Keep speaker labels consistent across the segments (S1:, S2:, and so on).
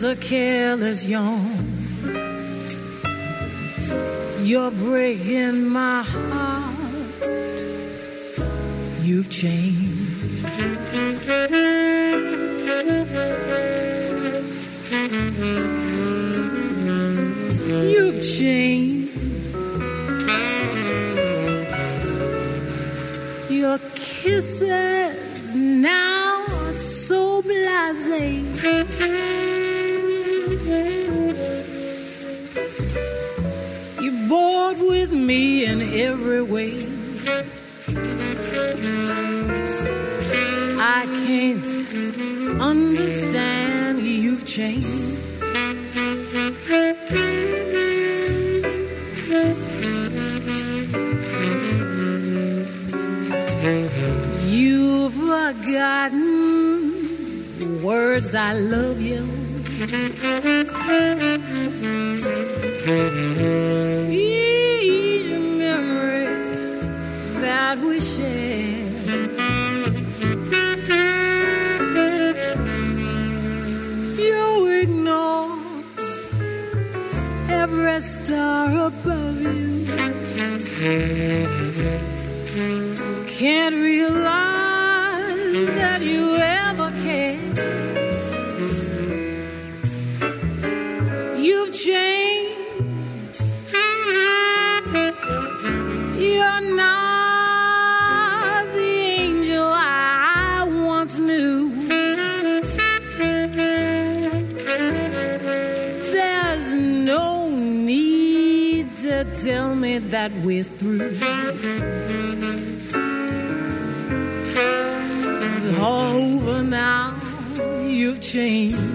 S1: just a careless yawn. You're breaking my heart. You've changed. I can't understand you've changed. You've forgotten words I love you. It's all over now, you've changed.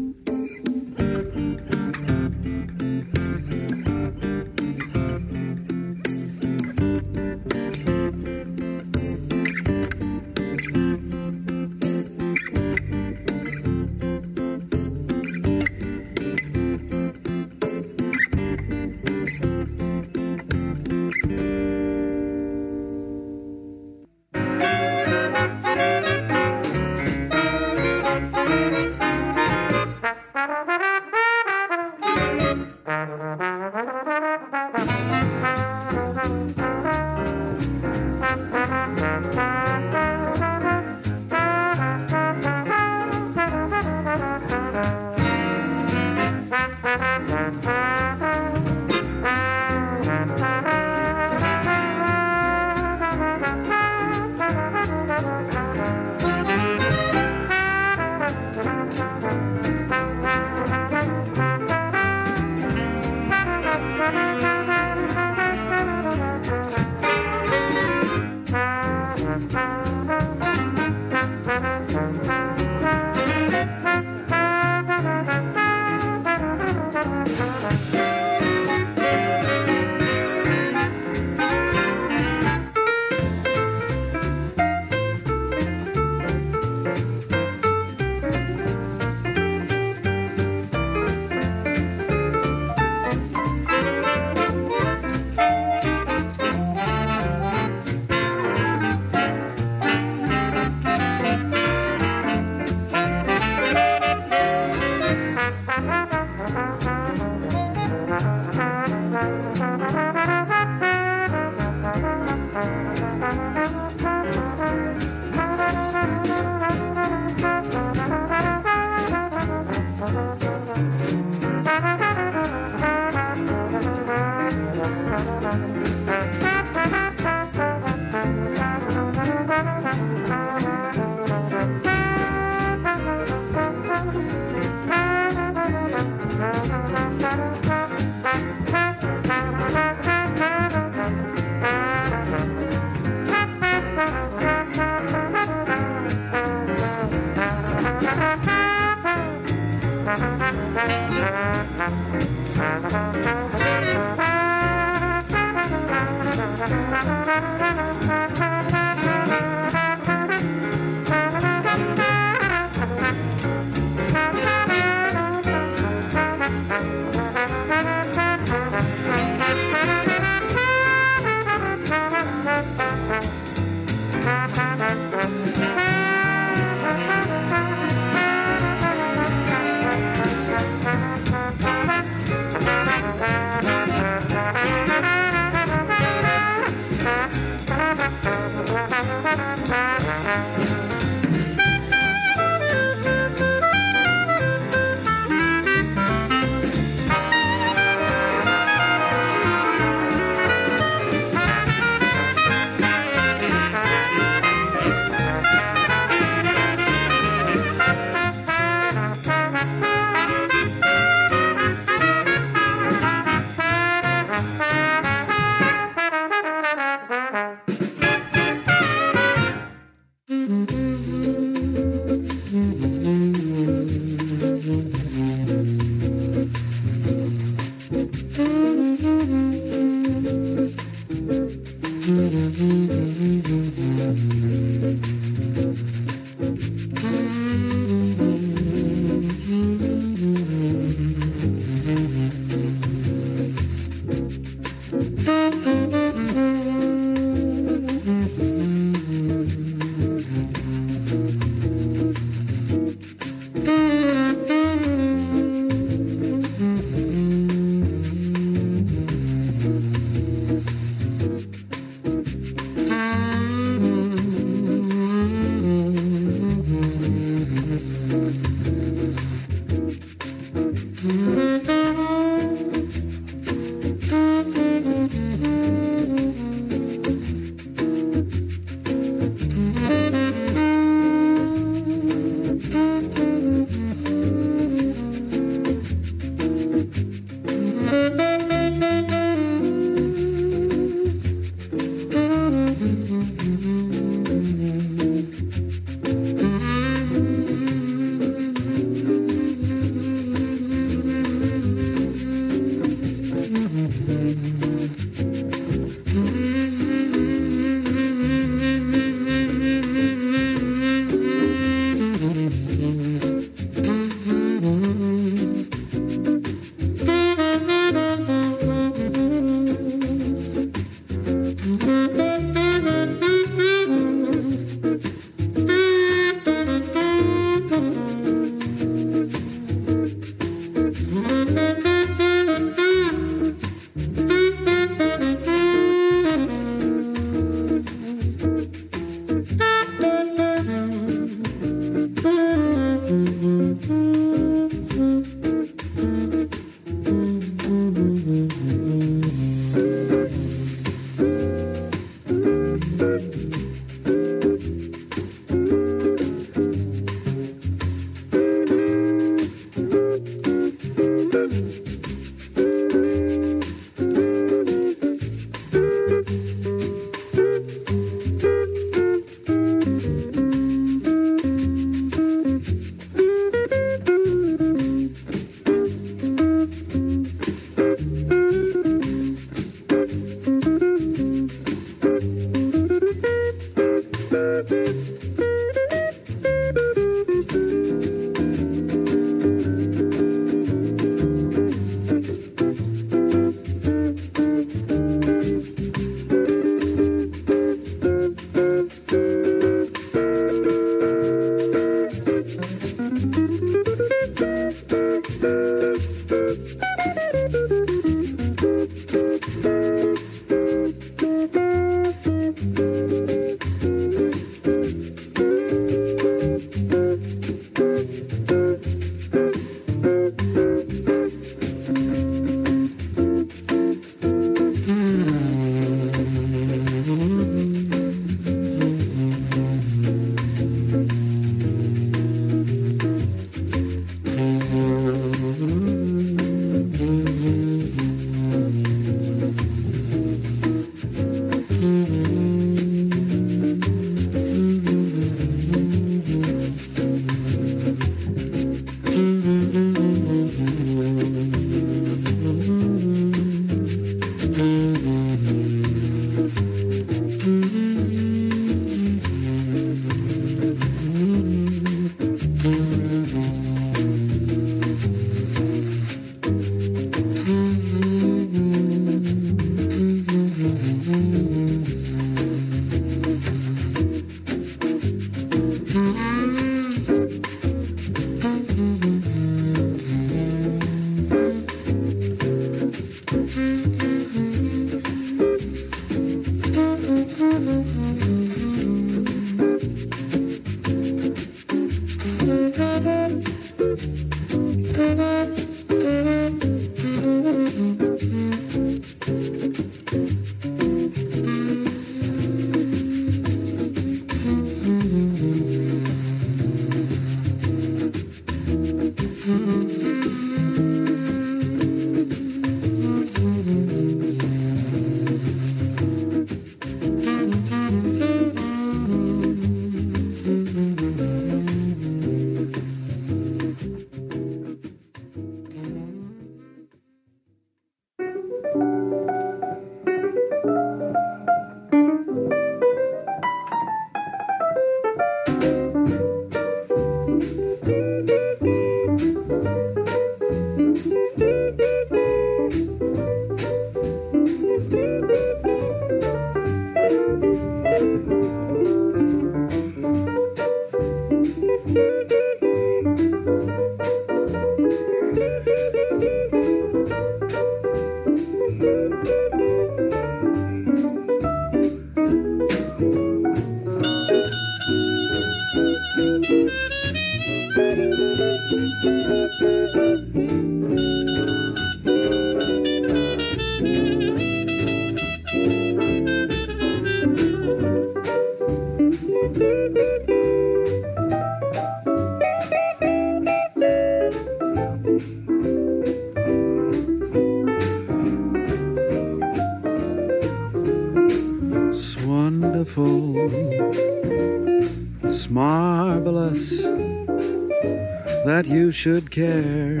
S2: Should care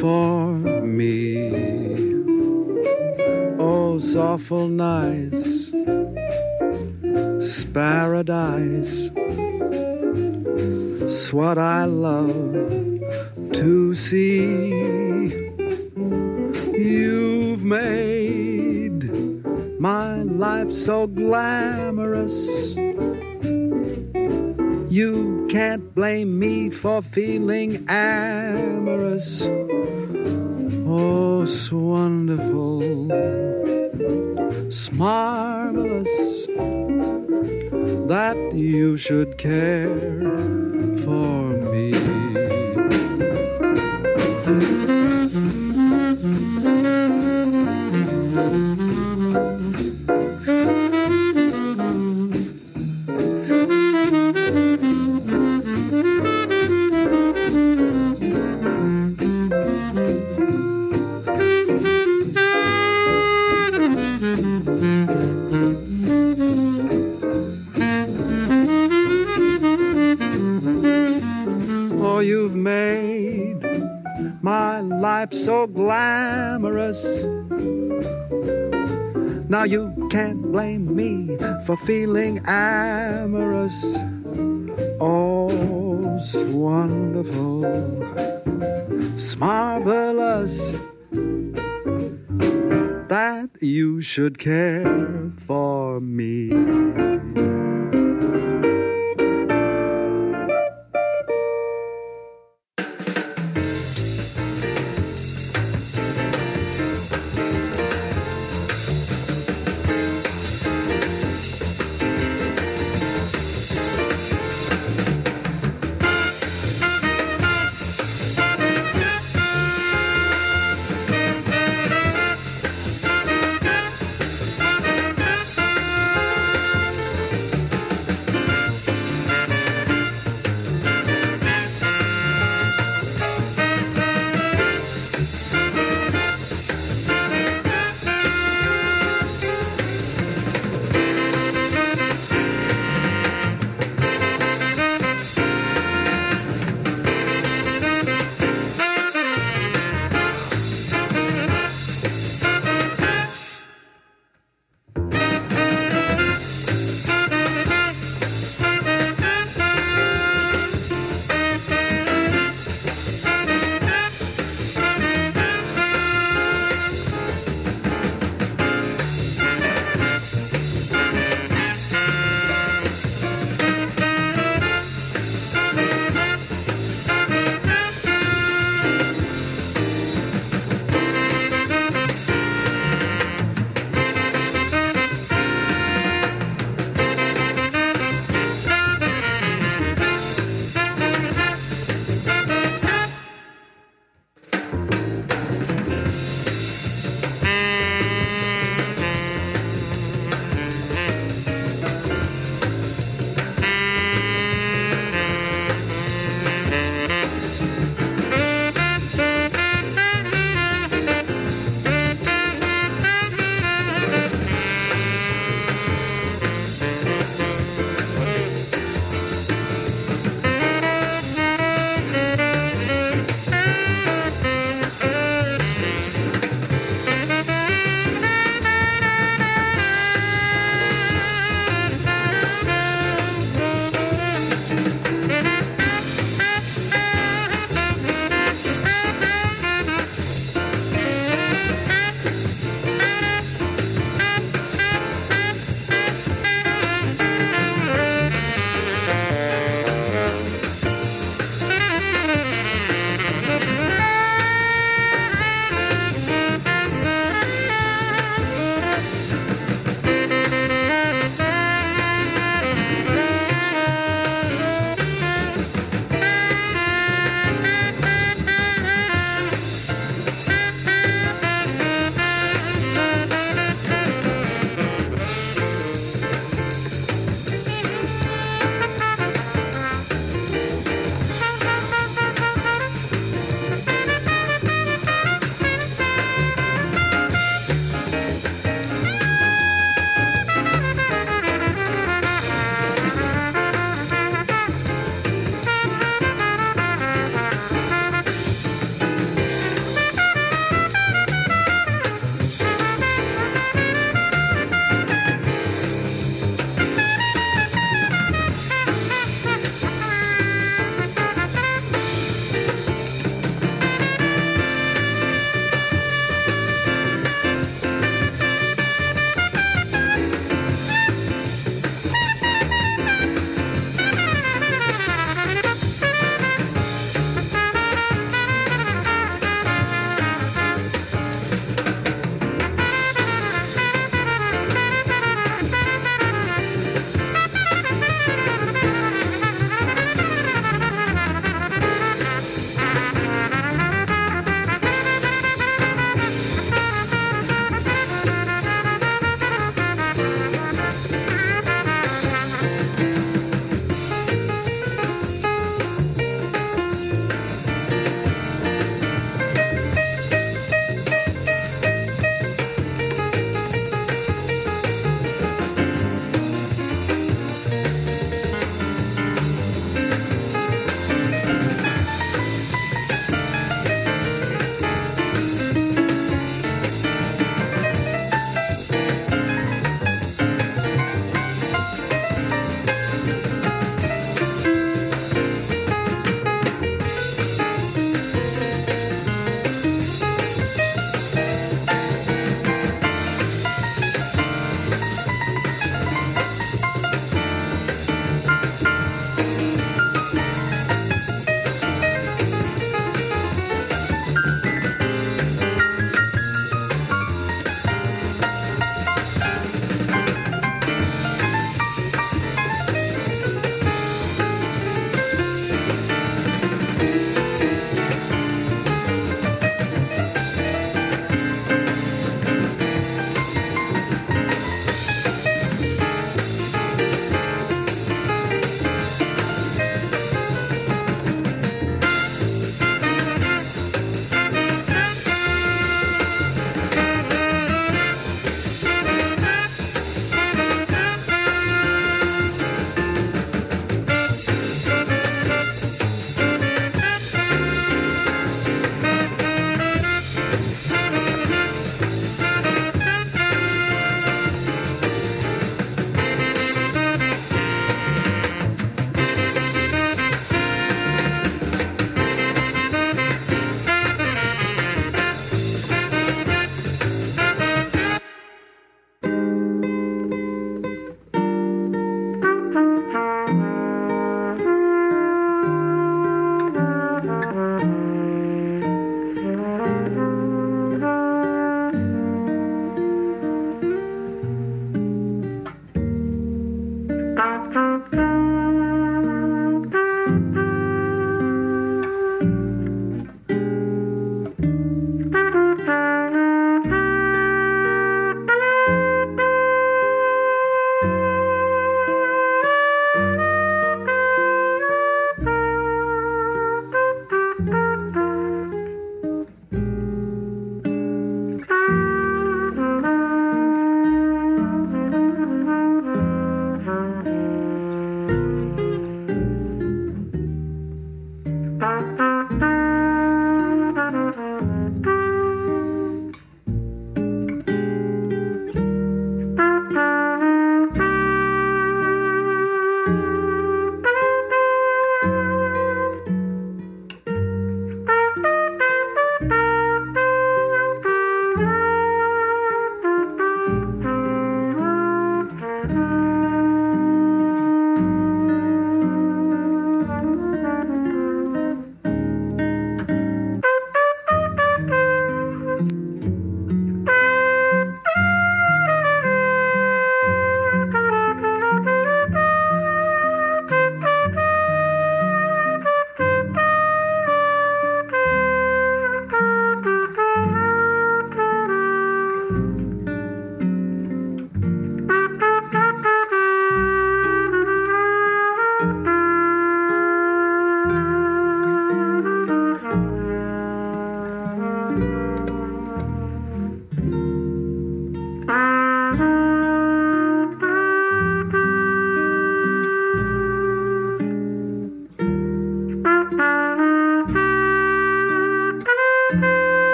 S2: for me. Oh, it's awful nice, paradise. It's what I love to see. You've made my life so glamorous. Feeling amorous. Oh, it's wonderful, it's marvelous that you should care for feeling amorous. It's wonderful, it's marvelous. That you should care for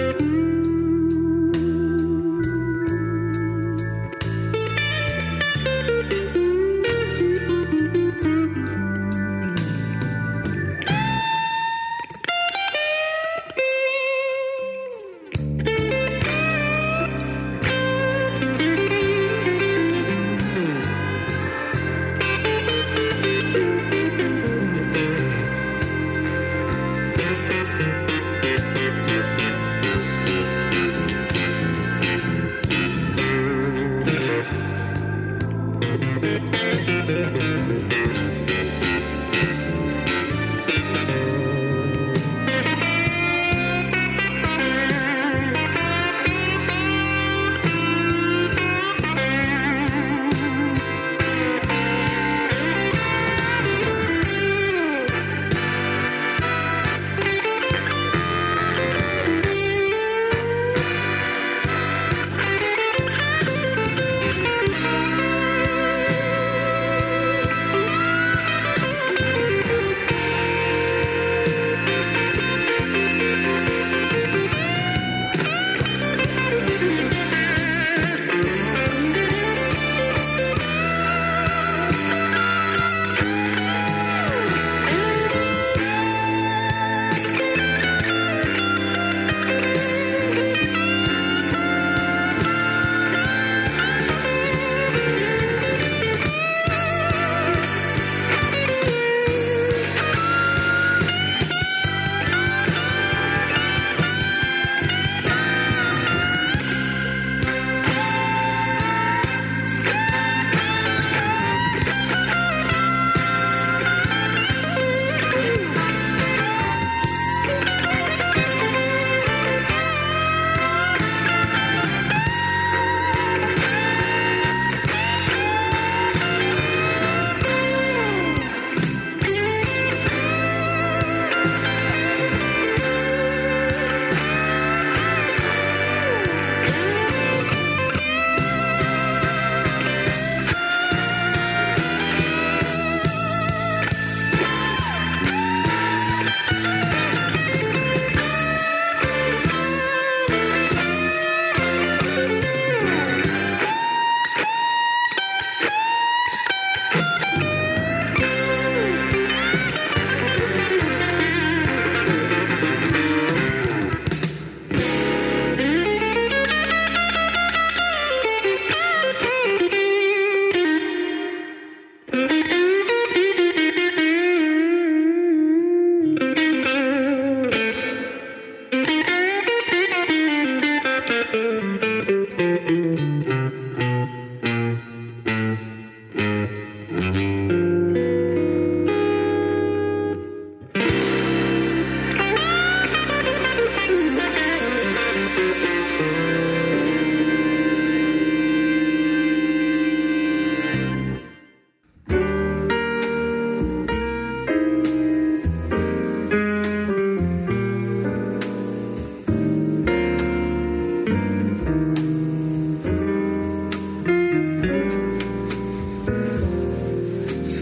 S2: Música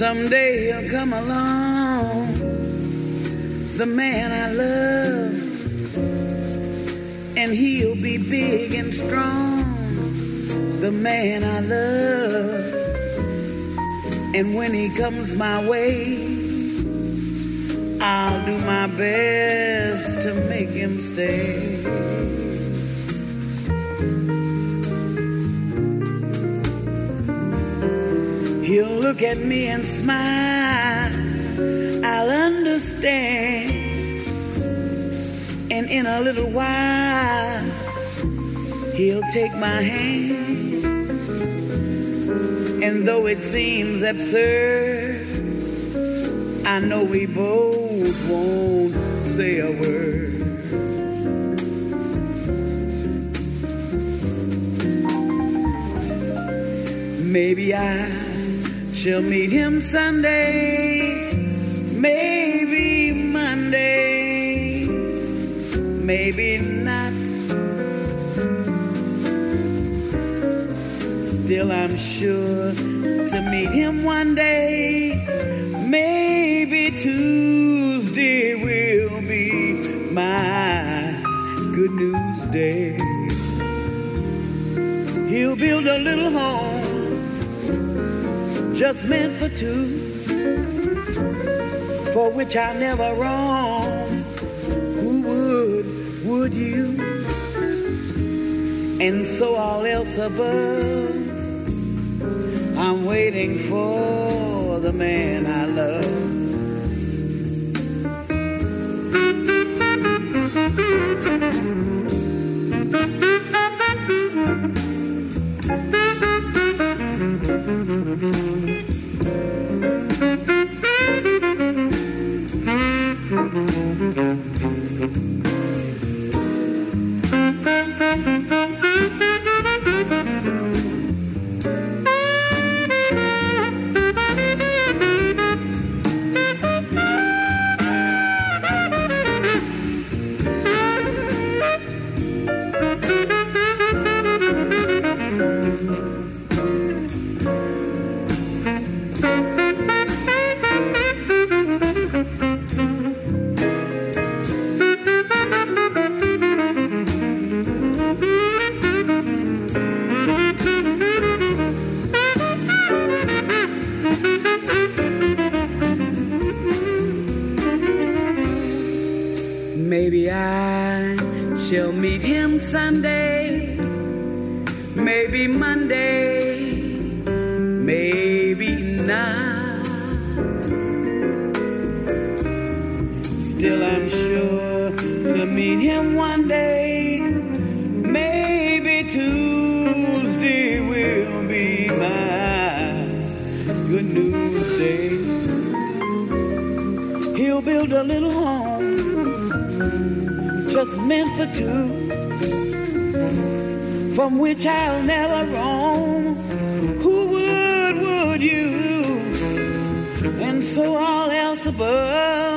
S3: Someday he'll come along, the man I love, and he'll be big and strong, the man I love. And when he comes my way, I'll do my best to make him stay. Look at me and smile. I'll understand. And in a little while, he'll take my hand. And though it seems absurd, I know we both won't say a word. Maybe I shall meet him Sunday, maybe Monday, maybe not. Still, I'm sure to meet him one day. Maybe Tuesday will be my good news day. He'll build a little home just meant for two, for which I never wrong. Who would, would you? And so all else above, I'm waiting for the man I love. Maybe maybe Monday, maybe not. Still, I'm sure to meet him one day, maybe Tuesday will be my good news day. He'll build a little home just meant for two, from which I'll never roam. Who would, would you? And so all else above,